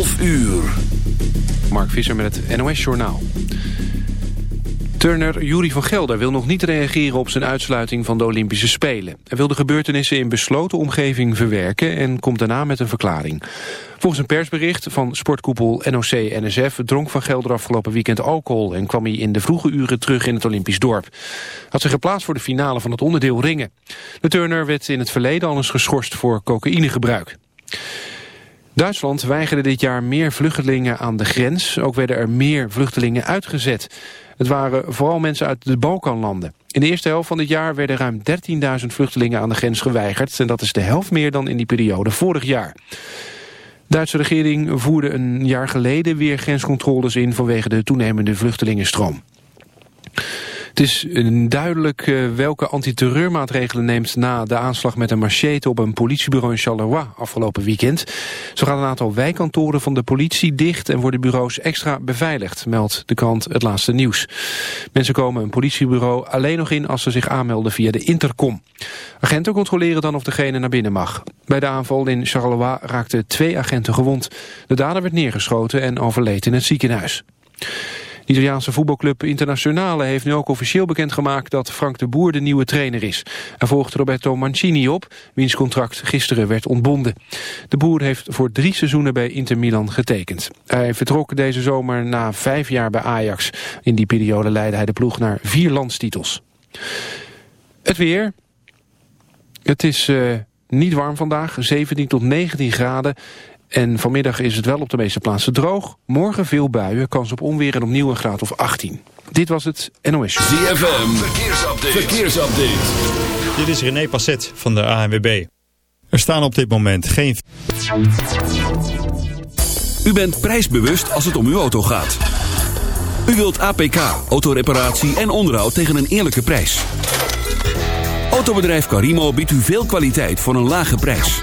11 uur. Mark Visser met het NOS Journaal. Turner Jury van Gelder wil nog niet reageren op zijn uitsluiting van de Olympische Spelen. Hij wil de gebeurtenissen in besloten omgeving verwerken en komt daarna met een verklaring. Volgens een persbericht van sportkoepel NOC-NSF dronk van Gelder afgelopen weekend alcohol en kwam hij in de vroege uren terug in het Olympisch dorp. Had zich geplaatst voor de finale van het onderdeel ringen. De Turner werd in het verleden al eens geschorst voor cocaïnegebruik. Duitsland weigerde dit jaar meer vluchtelingen aan de grens. Ook werden er meer vluchtelingen uitgezet. Het waren vooral mensen uit de Balkanlanden. In de eerste helft van dit jaar werden ruim 13.000 vluchtelingen aan de grens geweigerd. En dat is de helft meer dan in die periode vorig jaar. De Duitse regering voerde een jaar geleden weer grenscontroles in vanwege de toenemende vluchtelingenstroom. Het is duidelijk uh, welke antiterreurmaatregelen neemt na de aanslag met een machete op een politiebureau in Charleroi afgelopen weekend. Zo gaan een aantal wijkkantoren van de politie dicht en worden bureaus extra beveiligd, meldt de krant Het Laatste Nieuws. Mensen komen een politiebureau alleen nog in als ze zich aanmelden via de intercom. Agenten controleren dan of degene naar binnen mag. Bij de aanval in Charleroi raakten twee agenten gewond. De dader werd neergeschoten en overleed in het ziekenhuis. Italiaanse voetbalclub Internationale heeft nu ook officieel bekendgemaakt dat Frank de Boer de nieuwe trainer is. Er volgt Roberto Mancini op, wiens contract gisteren werd ontbonden. De Boer heeft voor drie seizoenen bij Inter Milan getekend. Hij vertrok deze zomer na vijf jaar bij Ajax. In die periode leidde hij de ploeg naar vier landstitels. Het weer. Het is uh, niet warm vandaag, 17 tot 19 graden. En vanmiddag is het wel op de meeste plaatsen droog. Morgen veel buien, kans op onweer en opnieuw een graad of 18. Dit was het NOS. ZFM, verkeersupdate. verkeersupdate. Dit is René Passet van de ANWB. Er staan op dit moment geen... U bent prijsbewust als het om uw auto gaat. U wilt APK, autoreparatie en onderhoud tegen een eerlijke prijs. Autobedrijf Carimo biedt u veel kwaliteit voor een lage prijs.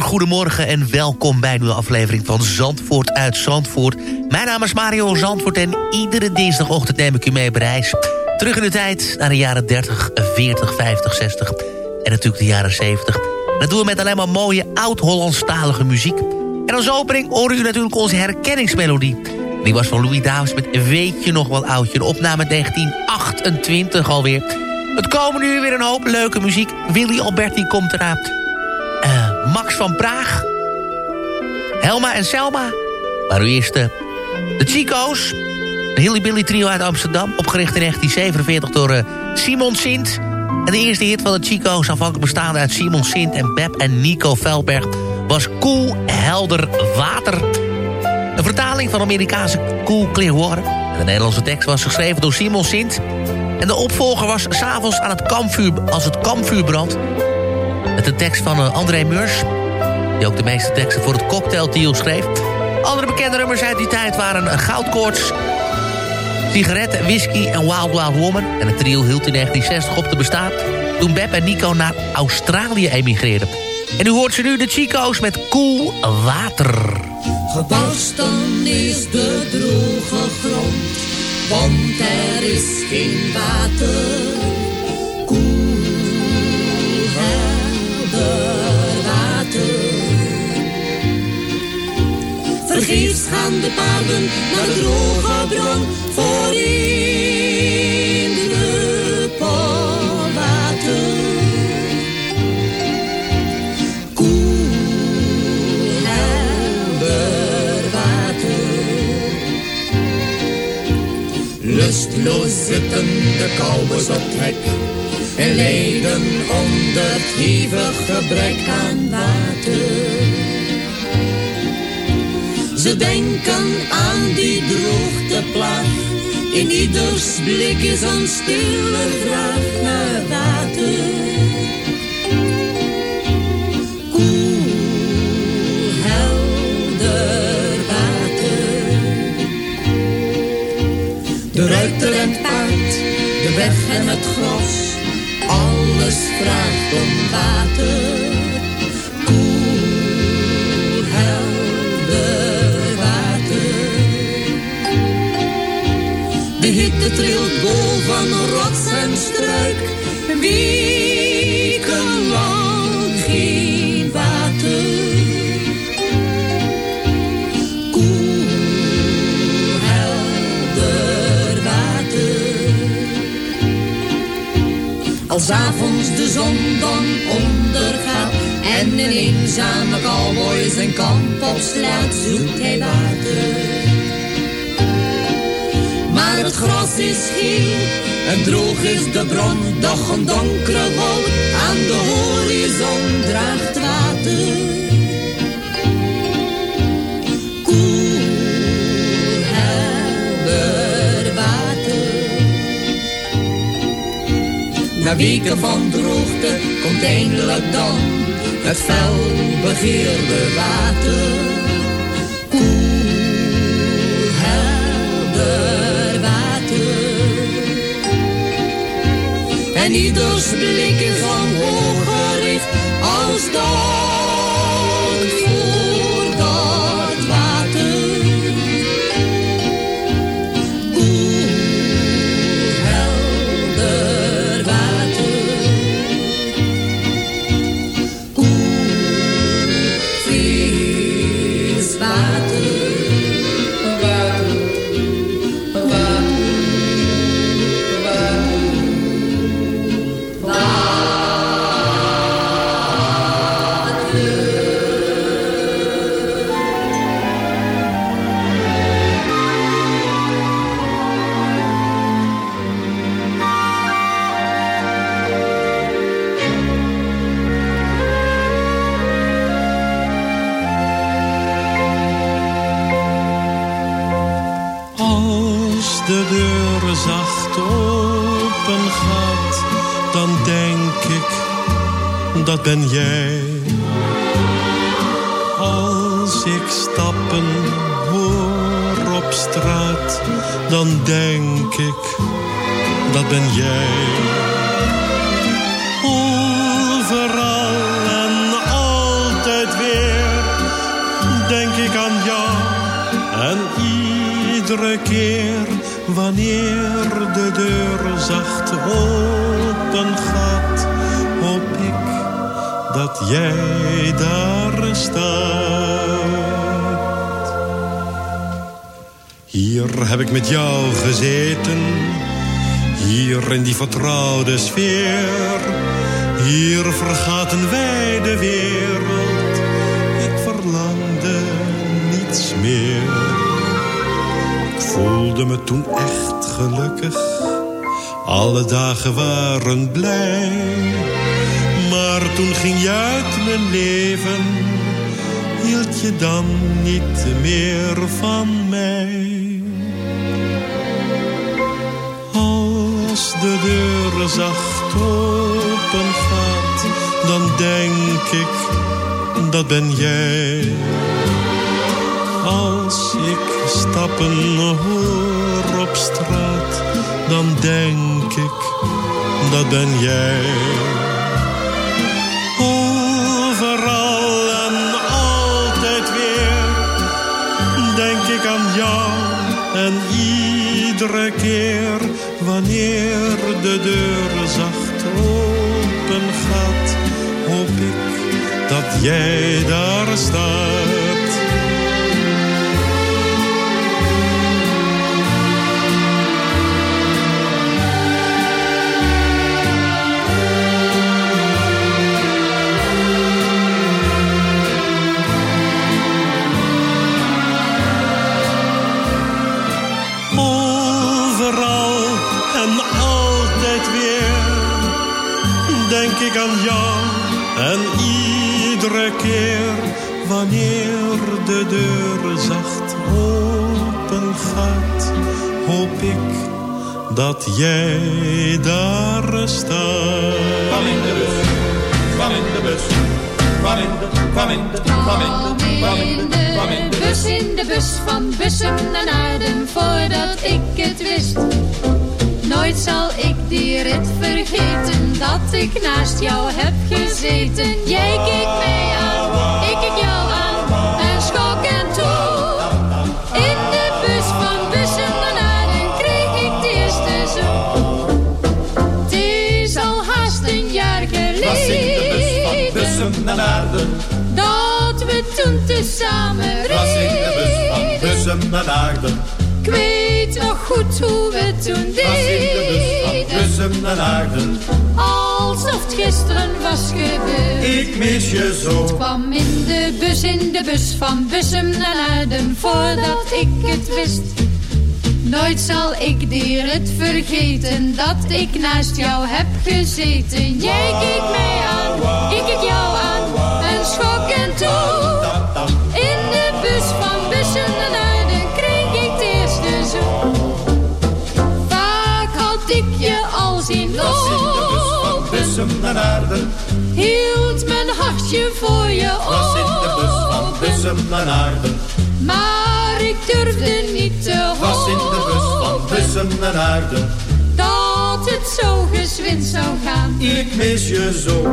Goedemorgen en welkom bij een nieuwe aflevering van Zandvoort uit Zandvoort. Mijn naam is Mario Zandvoort en iedere dinsdagochtend neem ik u mee op reis. Terug in de tijd naar de jaren 30, 40, 50, 60 en natuurlijk de jaren 70. Dat doen we met alleen maar mooie oud-Hollandstalige muziek. En als opening horen u natuurlijk onze herkenningsmelodie. Die was van Louis Davis met Weet je nog wel oudje, een opname 1928 alweer. Het komen nu weer een hoop leuke muziek. Willy Alberti komt eraan. Eh, Max van Praag. Helma en Selma. Maar u eerst de, de Chico's. Hilly Billy trio uit Amsterdam. Opgericht in 1947 door eh, Simon Sint. En de eerste hit van de Chico's, afhankelijk bestaande uit Simon Sint en Beb en Nico Velberg... was Koel, helder water. Een vertaling van Amerikaanse Cool Clear Water. En de Nederlandse tekst was geschreven door Simon Sint. En de opvolger was s'avonds aan het kampvuur, als het kampvuur brandt. Met de tekst van uh, André Meurs. Die ook de meeste teksten voor het cocktaildeal schreef. Andere bekende nummers uit die tijd waren uh, Goudkoorts... Sigaretten, whisky en Wild Wild Woman. En het trio hield in 1960 op te bestaan... toen Beb en Nico naar Australië emigreerden. En u hoort ze nu de Chico's met Cool Water. Gebarsten is de droge grond, want er is geen water. Vergeefs gaan de paarden naar droge bron voor in de water. Koel, helder water. Lustloos zitten de kouwers op trek en lijden onder het hevig gebrek aan water. Ze denken aan die droogteplaag. In ieders blik is een stille vraag naar water. Koel, helder water. De ruiter en het paard, de weg en het gras. Alles vraagt om water. De trilt boven rots en struik. Wekenlang geen water. Koel, helder water. Als avonds de zon dan ondergaat en een eenzame cowboy zijn kamp opslaat, zoekt hij water. Het gras is geel en droog is de bron, doch een donkere wolk aan de horizon draagt water. Koel, helder water. Na weken van droogte komt eindelijk dan het fel begeerde water. En ieders blik is omhoog gericht als dank niet meer van mij. Als de deur zacht open gaat, dan denk ik, dat ben jij. Als ik stappen hoor op straat, dan denk ik, dat ben jij. En iedere keer wanneer de deur zacht open gaat, hoop ik dat jij daar staat. Ik aan jou en iedere keer wanneer de deur zacht open gaat, hoop ik dat jij daar staat. Van in de bus, van in de bus, van in de, van in de, van in de, van in de, van in de bus, in de bus van bussen naar Aarden voordat ik het wist. Nooit zal ik die rit vergeten dat ik naast jou heb gezeten. Jij keek mij aan, ik keek jou aan en schok en toe. In de bus van bussen naar Aden kreeg ik de eerste zoen. Het is al haast een jaar geleden. Dat we toen tezamen reden. Was de bus. Naarden. Alsof het gisteren was gebeurd. Ik mis je zo. Ik kwam in de bus, in de bus van Bussum naar Naarden. Voordat ik het wist. Nooit zal ik die rit vergeten. Dat ik naast jou heb gezeten. Jij keek mij aan, ik keek jou aan. Een schok en toen. Naar Naarden. Hield mijn hartje voor je Was in de bus van. Bussum naar Naarden. Maar ik durfde niet te hopen. Was in de bus van Bussum naar Naarden. Dat het zo gezwind zou gaan. Ik mis je zo.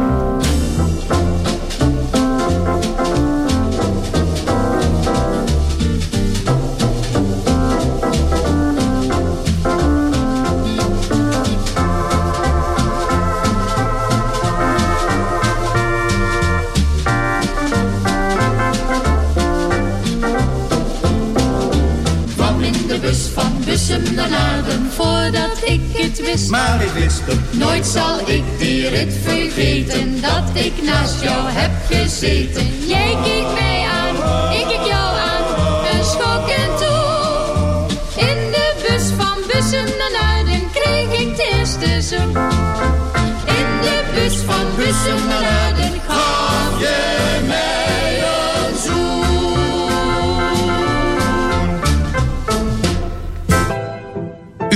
Naar Naarden. Voordat ik het wist. Maar ik wist het. Nooit zal ik die rit vergeten. Dat ik naast jou heb gezeten. Jij keek mij aan, ik keek jou aan. Een schok en toen. In de bus van Bussum naar Naarden kreeg ik het eerste zoen. In de bus van Bussum naar Naarden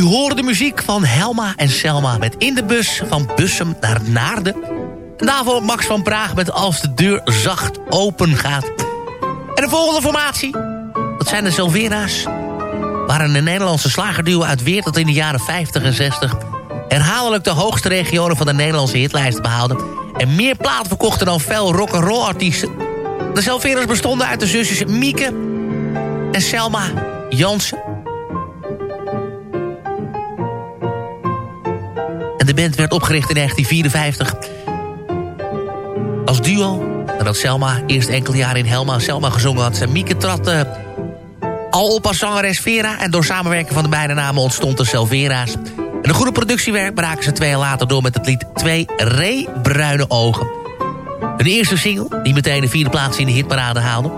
U hoorde de muziek van Helma en Selma met In de Bus van Bussum naar Naarden. En daarvoor Max van Praag met Als de deur zacht open gaat. En de volgende formatie, dat zijn de Silvera's. Waren een Nederlandse slagerduo uit Weert dat in de jaren 50 en 60... herhaaldelijk de hoogste regionen van de Nederlandse hitlijst behaalde... en meer platen verkochten dan veel rock'n'roll artiesten. De Silvera's bestonden uit de zusjes Mieke en Selma Jansen... En de band werd opgericht in 1954 als duo. Nadat Selma eerst enkele jaren in Helma Selma gezongen had... en Mieke trad eh, al op als zangeres Vera... en door samenwerking van de beide namen ontstond de Selvera's. En een goede productiewerk braken ze twee jaar later door... met het lied Twee Ree Bruine Ogen. Hun eerste single, die meteen de vierde plaats in de hitparade haalde.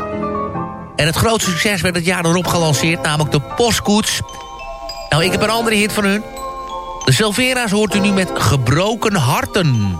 En het grootste succes werd het jaar erop gelanceerd... namelijk de Postkoets. Nou, ik heb een andere hit van hun... De Silvera's hoort u nu met gebroken harten.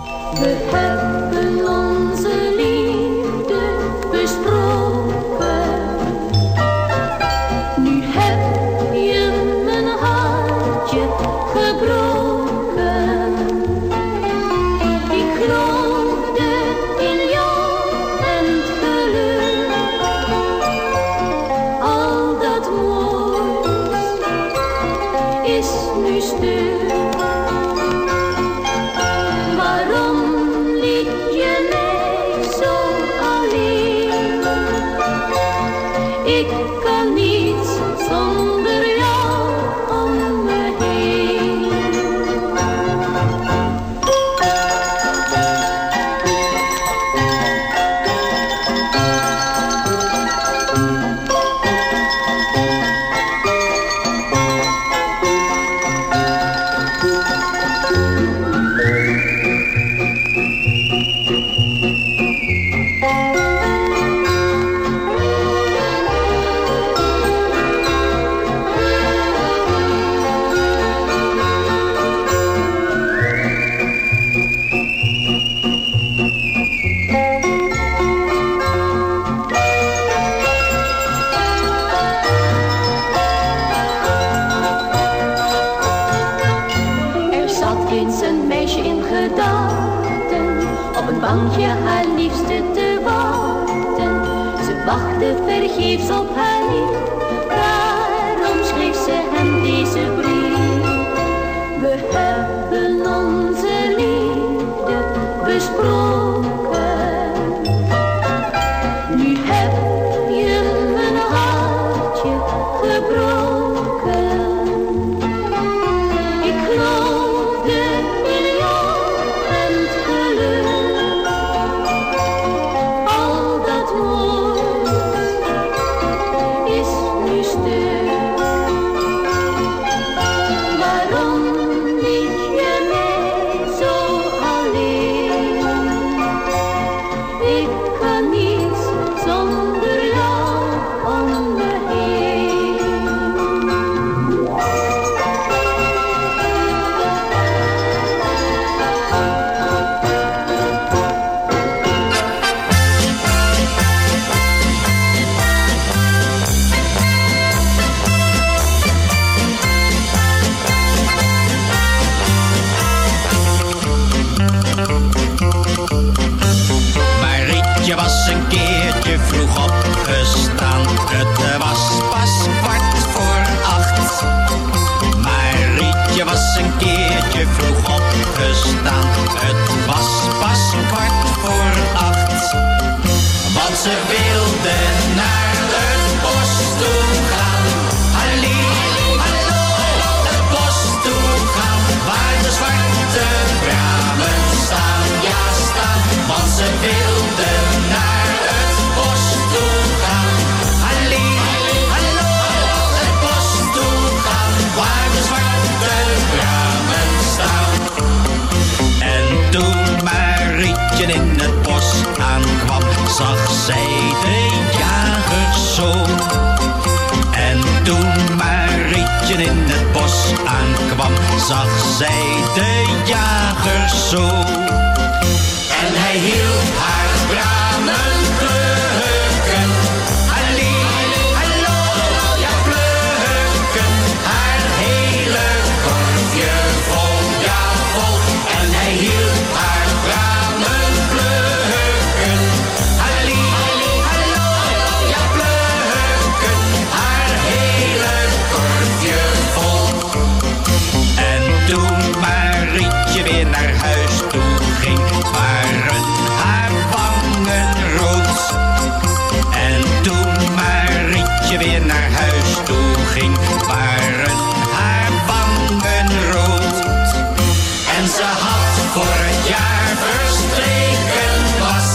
voor het jaar verstreken was.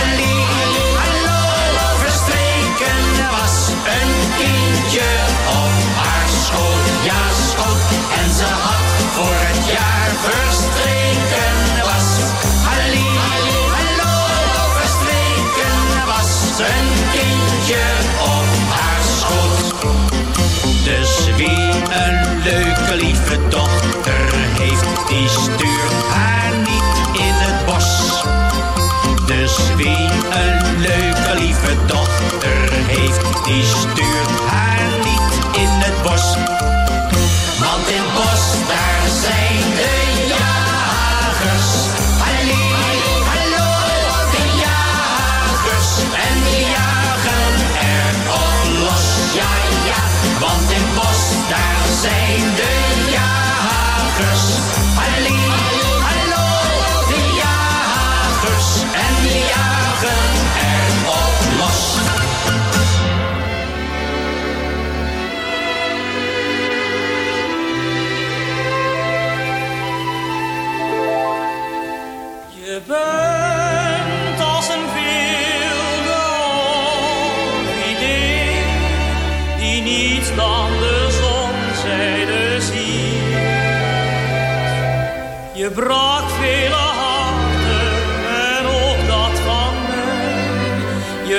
Allee, hallo, verstreken was. Een kindje op haar schoot, ja schoot. En ze had voor het jaar verstreken was. Allee, hallo, verstreken was. Een kindje op haar schoot. Dus wie een leuke lieve dochter heeft, die stuurt ich stehe.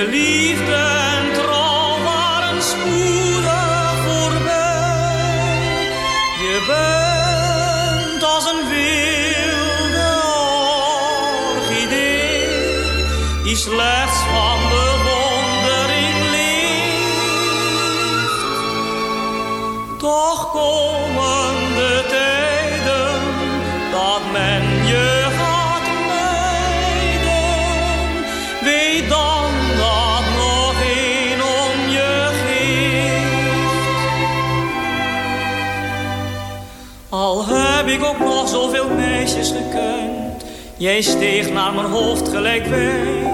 Liefde en trouw waren spoedig voorbij. Je bent als een wilde orchidee, die slechts van bewondering leeft. Toch kom Je steeg naar mijn hoofd gelijk wij.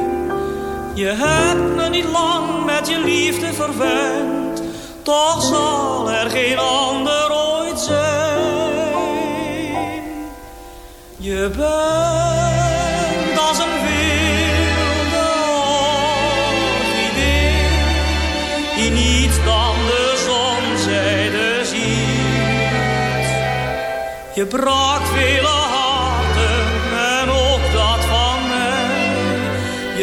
Je hebt me niet lang met je liefde verwend. Toch zal er geen ander ooit zijn. Je bent als een wilde idee Die niets dan de zonzijde ziet. Je brak veel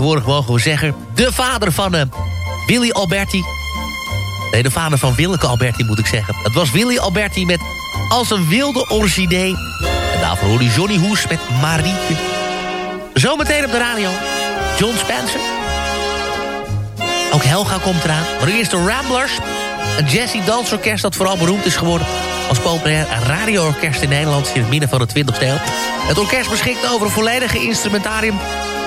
tegenwoordig mogen we zeggen... de vader van uh, Willy Alberti. Nee, de vader van Willeke Alberti moet ik zeggen. Het was Willy Alberti met Als een wilde orchidee. En daarvoor hoorde Johnny Hoes met Marietje. Zometeen op de radio. John Spencer. Ook Helga komt eraan. Maar eerst de Ramblers. Een jazzy dansorkest dat vooral beroemd is geworden... als populair radioorkest in Nederland in het midden van de 20e eeuw. Het orkest beschikt over een volledige instrumentarium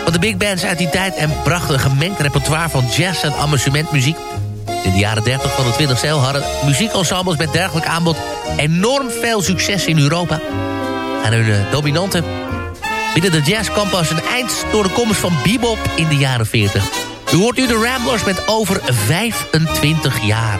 van de big bands uit die tijd... en bracht een gemengd repertoire van jazz en amusementmuziek. In de jaren 30 van de 20e eeuw hadden muziekensembles met dergelijk aanbod... enorm veel succes in Europa. En hun uh, dominante binnen de jazz kwam pas een eind... door de komst van bebop in de jaren 40. U hoort nu de Ramblers met over 25 jaar.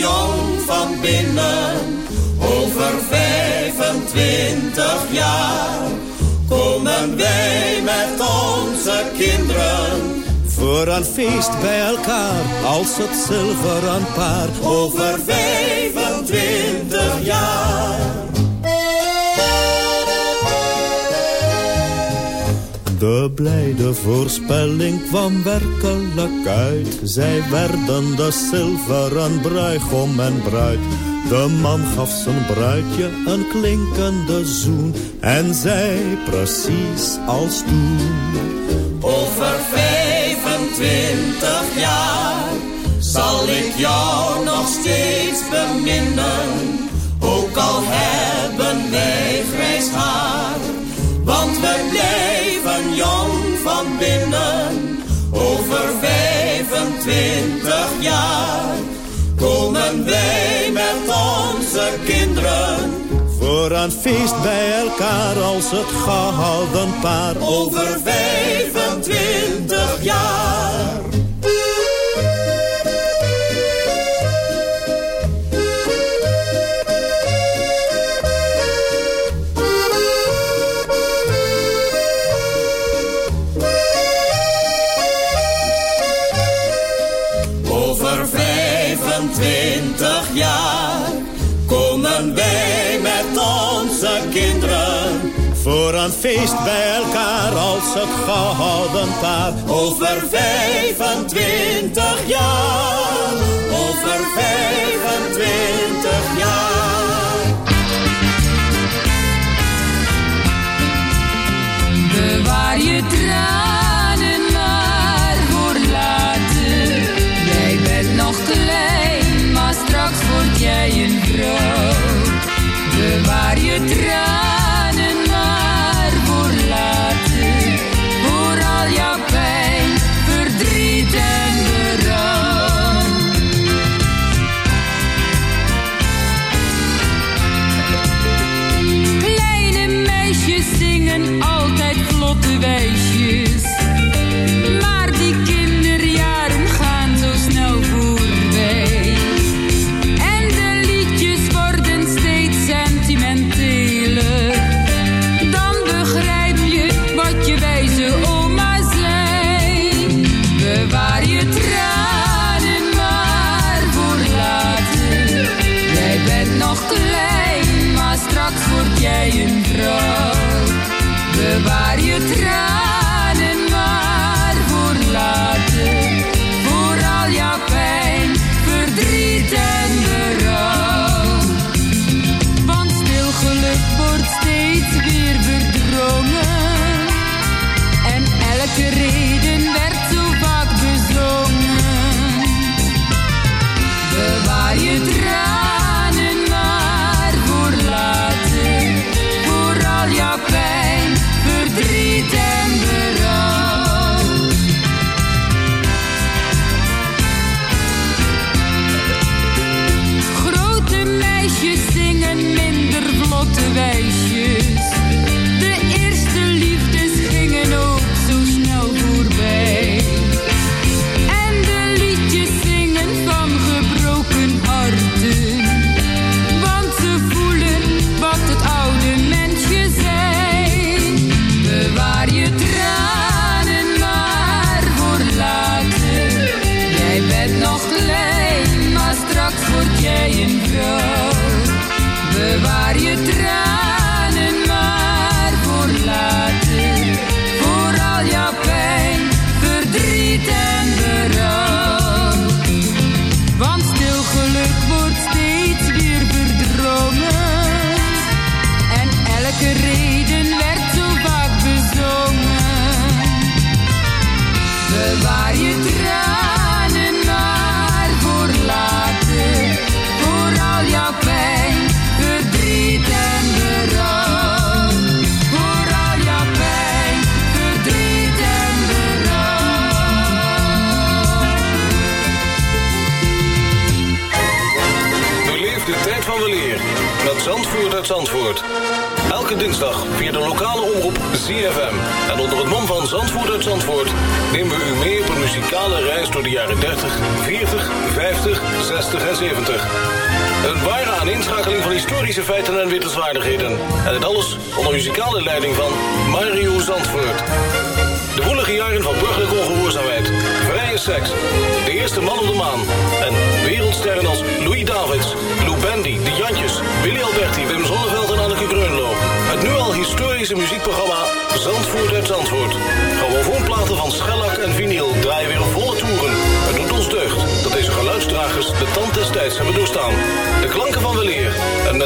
jong van binnen. Over 25 jaar komen wij met onze kinderen. Voor een feest bij elkaar, als het zilveren paar. Over 25 jaar. De blijde voorspelling kwam werkelijk uit. Zij werden de zilveren bruigom en bruid. De man gaf zijn bruidje een klinkende zoen. En zei precies als toen. Over 25 jaar zal ik jou nog steeds beminnen. Met onze kinderen. Voor een feest bij elkaar als het gehouden paar. Over 25 jaar. Voor een feest bij elkaar als het gehouden paar. Over 25 jaar. Over 25 jaar.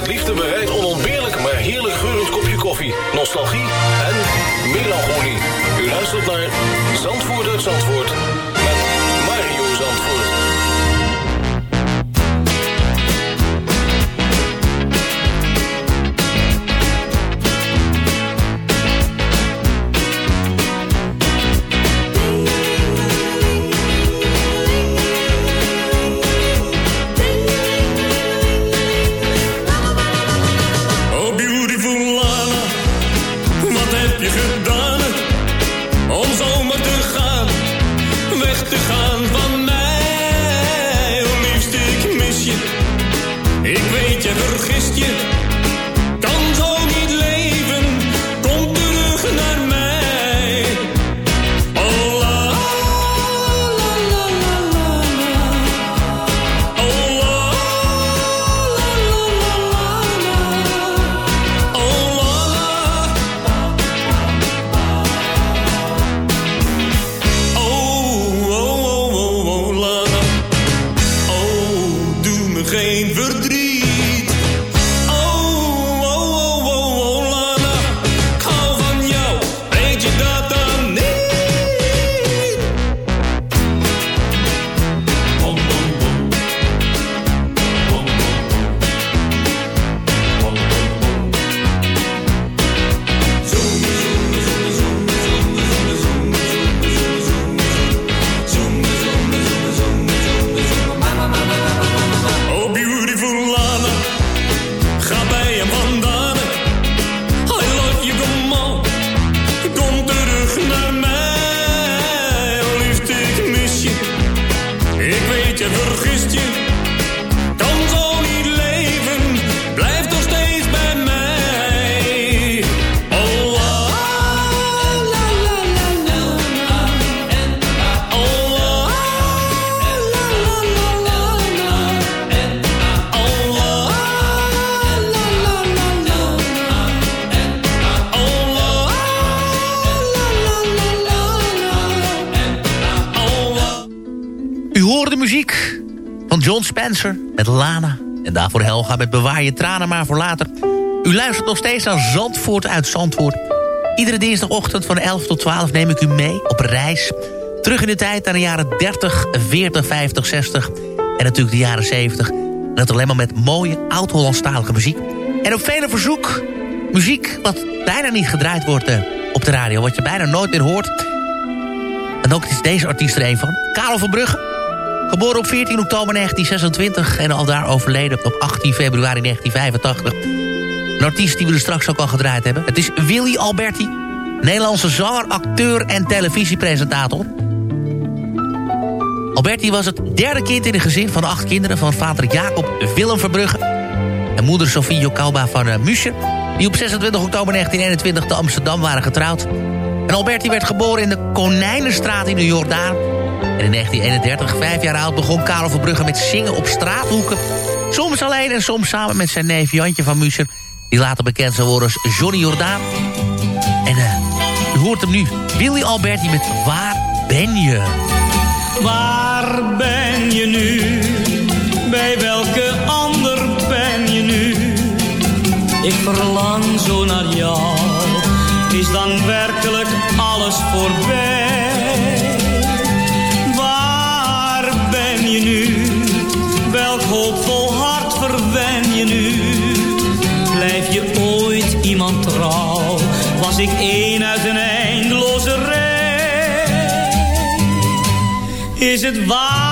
Liefde bereid onontbeerlijk maar heerlijk geurend kopje koffie, nostalgie en melancholie. U luistert naar Zandvoort uit Zandvoort vergist je. Lana. En daarvoor Helga met Bewaar je tranen maar voor later. U luistert nog steeds naar Zandvoort uit Zandvoort. Iedere dinsdagochtend van 11 tot 12 neem ik u mee op reis. Terug in de tijd naar de jaren 30, 40, 50, 60 en natuurlijk de jaren 70. En dat alleen maar met mooie oud-Hollandstalige muziek. En op vele verzoek muziek wat bijna niet gedraaid wordt eh, op de radio. Wat je bijna nooit meer hoort. En ook is deze artiest er een van. Karel van Brugge. Geboren op 14 oktober 1926 en al daar overleden op 18 februari 1985. Een artiest die we er straks ook al gedraaid hebben. Het is Willy Alberti. Nederlandse zanger, acteur en televisiepresentator. Alberti was het derde kind in een gezin van acht kinderen... van vader Jacob Willem Verbrugge en moeder Sofie Jokauba van uh, die op 26 oktober 1921 te Amsterdam waren getrouwd. En Alberti werd geboren in de Konijnenstraat in de Jordaan. En in 1931, vijf jaar oud, begon Karel Verbrugge met zingen op straathoeken. Soms alleen en soms samen met zijn neef Jantje van Muscher... die later bekend zou worden als Johnny Jordaan. En uh, u hoort hem nu, Willy Alberti met Waar ben je? Waar ben je nu? Bij welke ander ben je nu? Ik verlang zo naar jou. Is dan werkelijk alles voorbij? Was ik één uit een eindeloze rij? Is het waar?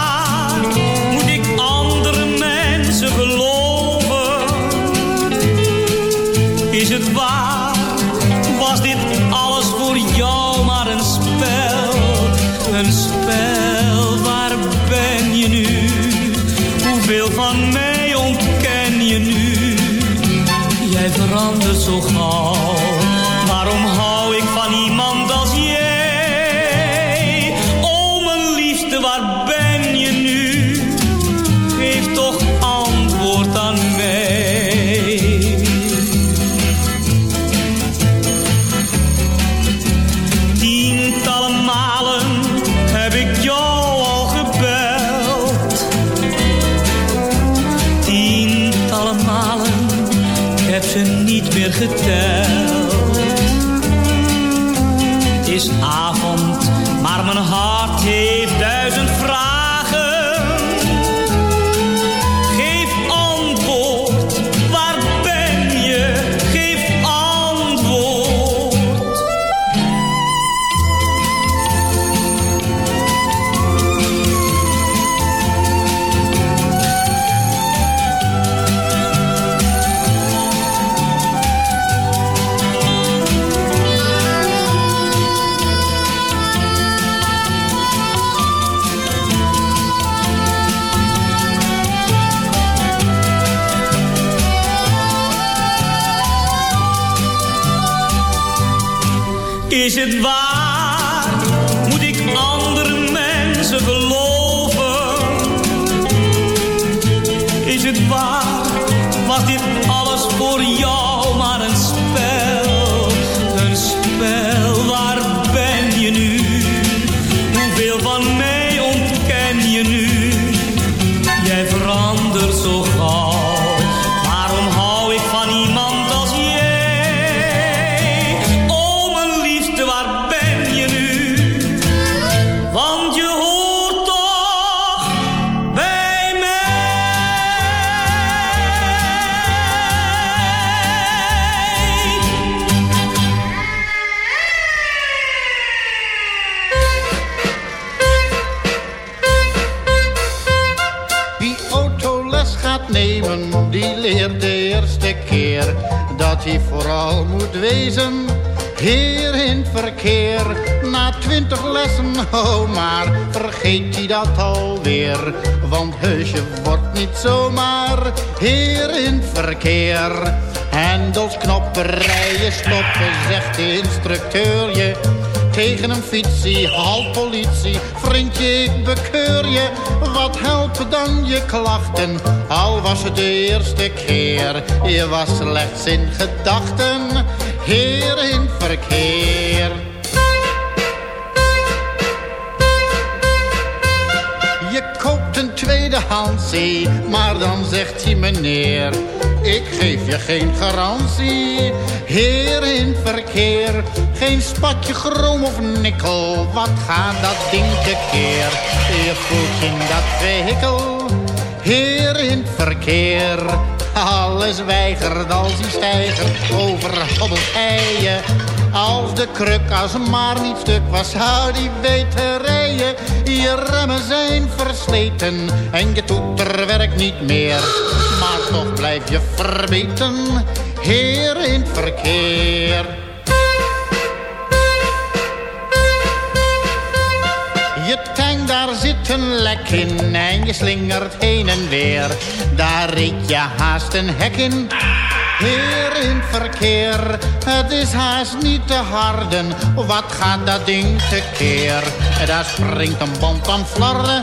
Is het waar? Hij vooral moet wezen. Heer in verkeer, na twintig lessen, oh maar vergeet hij dat alweer. Want heusje wordt niet zomaar heer in verkeer. Hendels, knoppen, rijden, stoppen, zegt de instructeur je. Tegen een fietsie, halt politie, vriendje ik bekeur je. Wat helpen dan je klachten, al was het de eerste keer. Je was slechts in gedachten, heer in verkeer. Maar dan zegt hij meneer... Ik geef je geen garantie, heer in verkeer. Geen spatje chroom of nikkel, wat gaat dat ding tekeer? Je voelt in dat vehikel, heer in verkeer. Alles weigert als die stijger overhobbelt hij je. Als de kruk als maar niet stuk was, zou die weten rijden. Je remmen zijn versleten en je toeter werkt niet meer. Maar toch blijf je verbeten, heer in het verkeer. Daar zit een lek in en je slingert heen en weer. Daar reed je haast een hek in. Heer in verkeer, het is haast niet te harden. Wat gaat dat ding tekeer? Daar springt een band aan flarden.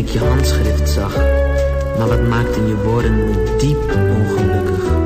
Ik je handschrift zag. Maar wat maakten je woorden diep ongelukkig.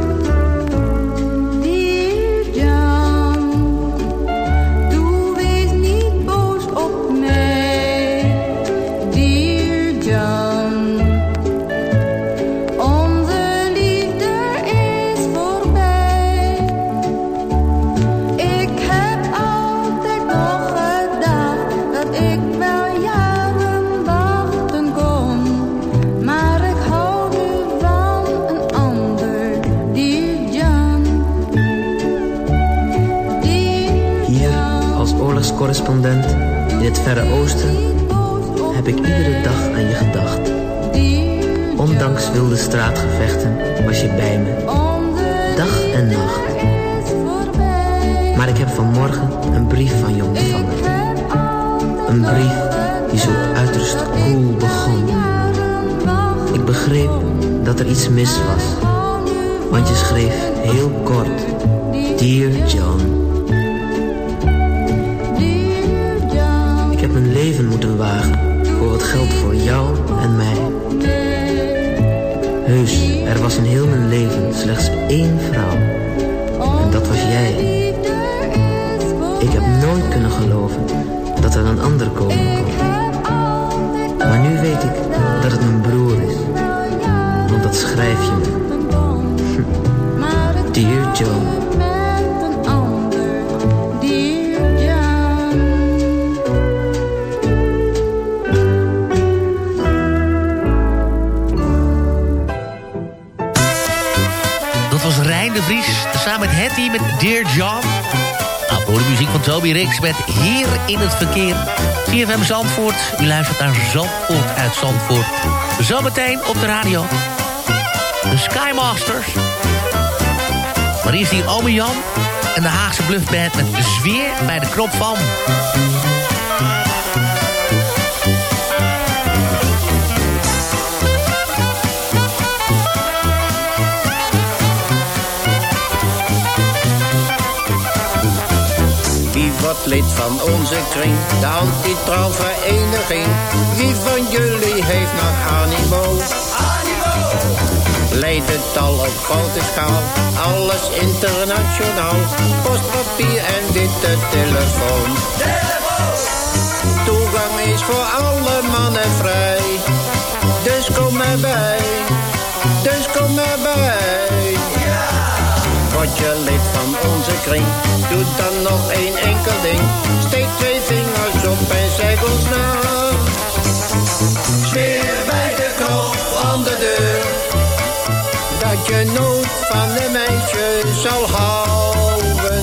Voor de muziek van Toby Rix met Hier in het Verkeer. CFM Zandvoort, u luistert naar Zandvoort uit Zandvoort. Zometeen op de radio. De Skymasters. Maar eerst hier Ome Jan en de Haagse Bluffband met Zweer bij de knop van... lid van onze kring, de anti-trouwvereniging? Wie van jullie heeft nog animo? Animo! Leidt het al op grote schaal, alles internationaal. Postpapier en witte telefoon. Telefoon! Toegang is voor alle mannen vrij. Dus kom erbij, dus kom erbij. Word je lid van onze kring, doe dan nog één enkel ding. Steek twee vingers op en zeg ons na. Zweer bij de knop aan de deur, dat je nooit van een meisje zal houden.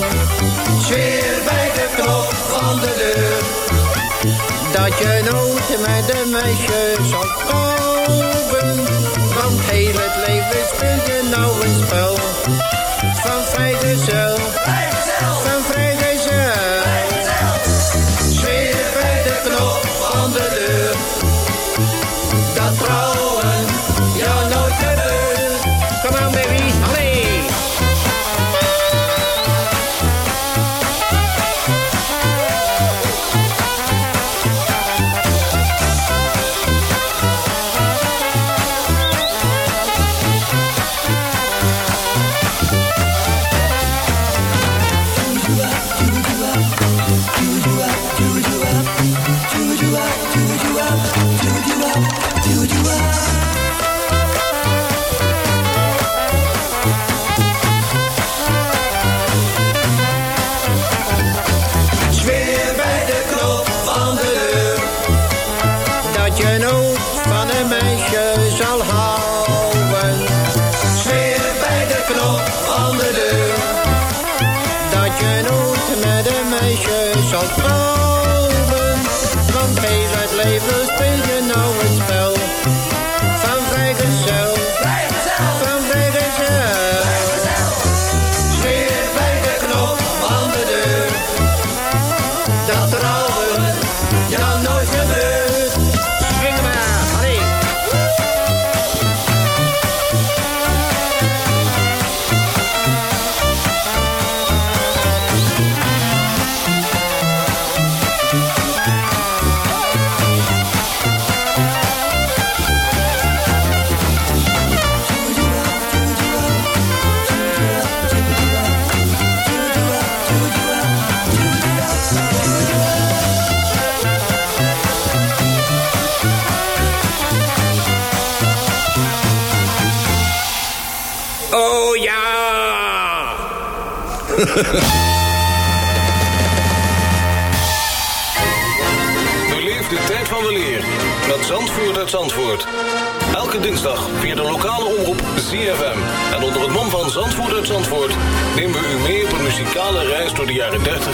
Zweer bij de knop aan de deur, dat je nooit met een meisje zal komen. Want heel het leven speel je nou een spel van vrijgezel.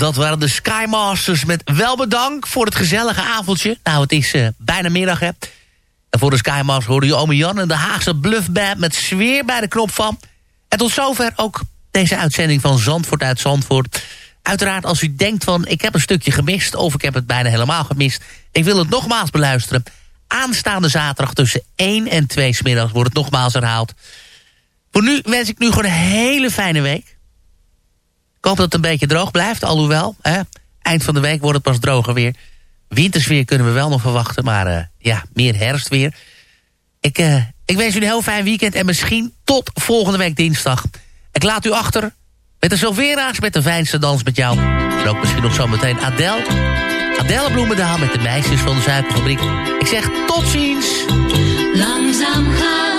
dat waren de Skymasters met wel bedankt voor het gezellige avondje. Nou, het is eh, bijna middag, hè. En voor de Skymasters hoorde je Ome Jan en de Haagse Bluffband... met sfeer bij de knop van. En tot zover ook deze uitzending van Zandvoort uit Zandvoort. Uiteraard, als u denkt van, ik heb een stukje gemist... of ik heb het bijna helemaal gemist... ik wil het nogmaals beluisteren... aanstaande zaterdag tussen 1 en 2 's middags wordt het nogmaals herhaald. Voor nu wens ik nu gewoon een hele fijne week. Ik hoop dat het een beetje droog blijft, alhoewel. Hè, eind van de week wordt het pas droger weer. Wintersweer kunnen we wel nog verwachten, maar eh, ja, meer herfstweer. Ik, eh, ik wens u een heel fijn weekend en misschien tot volgende week dinsdag. Ik laat u achter met de Silvera's met de fijnste dans met jou. En ook misschien nog zometeen Adele. Adele Bloemendaal met de meisjes van de suikerfabriek. Ik zeg tot ziens. Langzaam gaat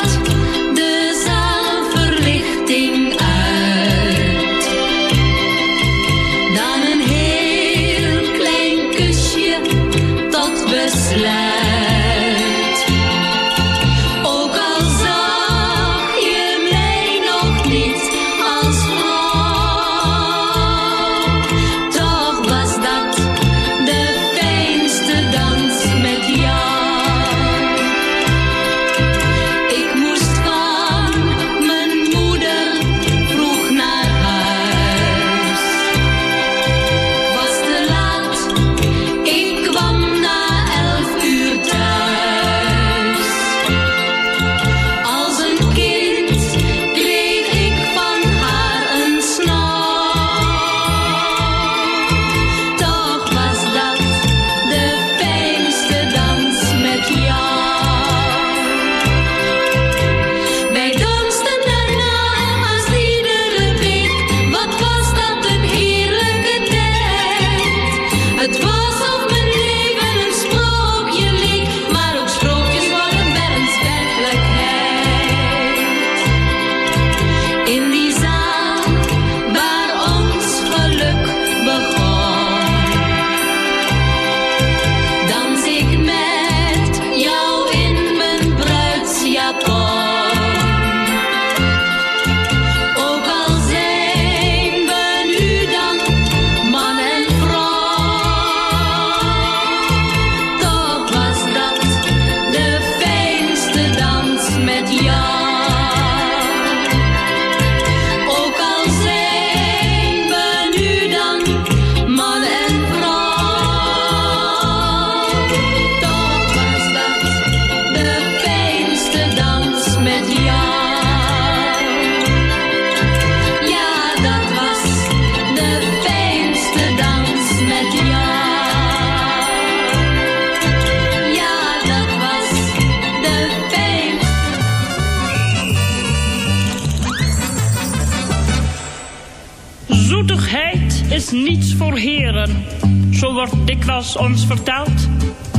dikwijls ons verteld.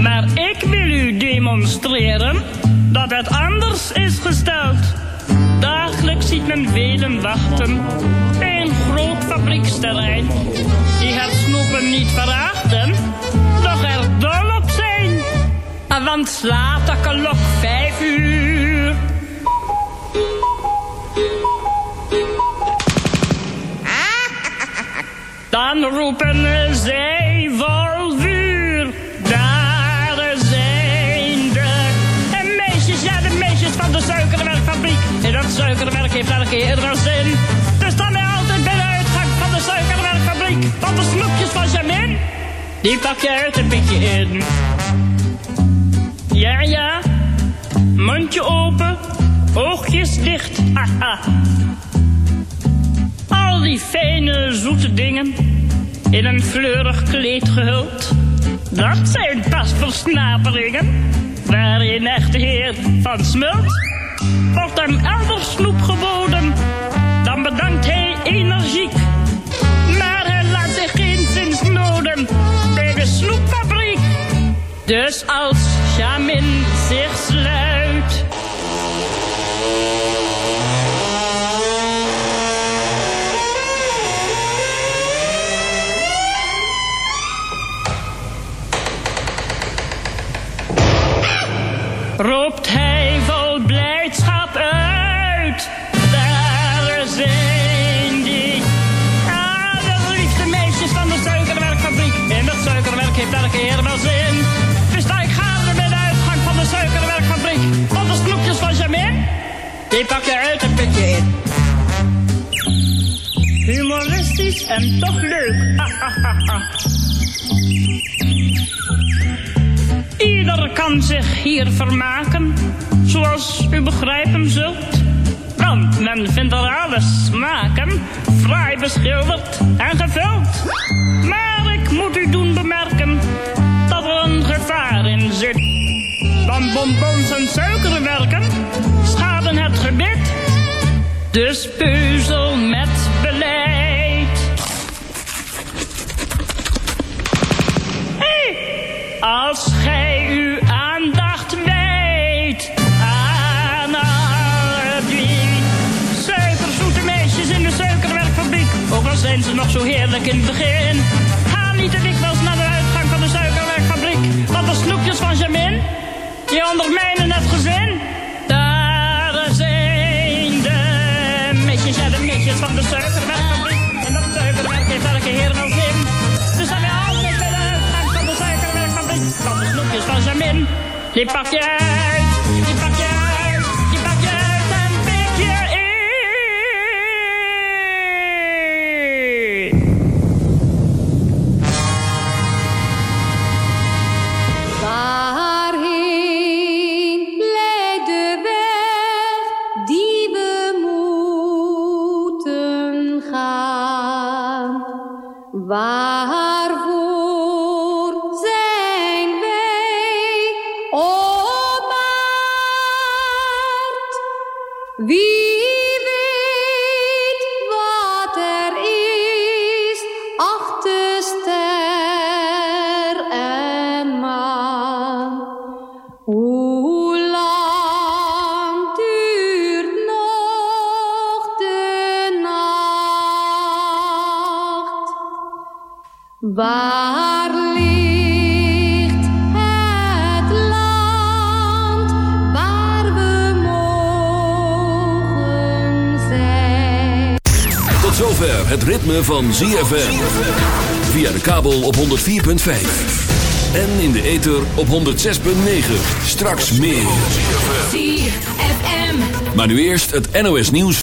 Maar ik wil u demonstreren dat het anders is gesteld. Dagelijks ziet men velen wachten een groot fabrieksterrein. Die het snoepen niet verachten, doch er dol op zijn. Want slaat de klok vijf uur. Dan roepen zij suikerwerk heeft elke keer wel zin. Dus dan ben altijd bij de uitgang van de suikerwerkfabriek. Want de snoepjes van Jamin, die pak je uit een beetje in. Ja, ja, mondje open, oogjes dicht. Haha. Al die fijne, zoete dingen in een fleurig kleed gehuld. Dat zijn pas versnaperingen waarin echte heer van smult. Wordt hem elders snoep geboden, dan bedankt hij energiek. Maar hij laat zich geen zins noden bij de snoepfabriek. Dus als Jamin zich sluit. roept hij die pak je uit een putje in. Humoristisch en toch leuk. Ieder kan zich hier vermaken, zoals u begrijpen zult. Want men vindt er alle smaken fraai beschilderd en gevuld. Maar ik moet u doen bemerken dat er een gevaar in zit. Want bonbons en suikerwerken schaden het gebit. Dus peuzel met beleid. Hey, als gij uw aandacht wijdt aan alle die suikerzoete meisjes in de suikerwerkfabriek. Ook al zijn ze nog zo heerlijk in het begin. Ga niet te dikwijls naar de uitgang van de suikerwerkfabriek. Want de snoepjes van Jamin, die ondermijnen het gezin. Suikerwerk heeft elke heer wel zin. Dus dan weer de uitgang van de suikerwerkfabriek. Van de snoepjes van Jamin, die je Waar ligt het land waar we mogen zijn? Tot zover het ritme van ZFM. Via de kabel op 104.5. En in de ether op 106.9. Straks meer. ZFM. Maar nu eerst het NOS nieuws.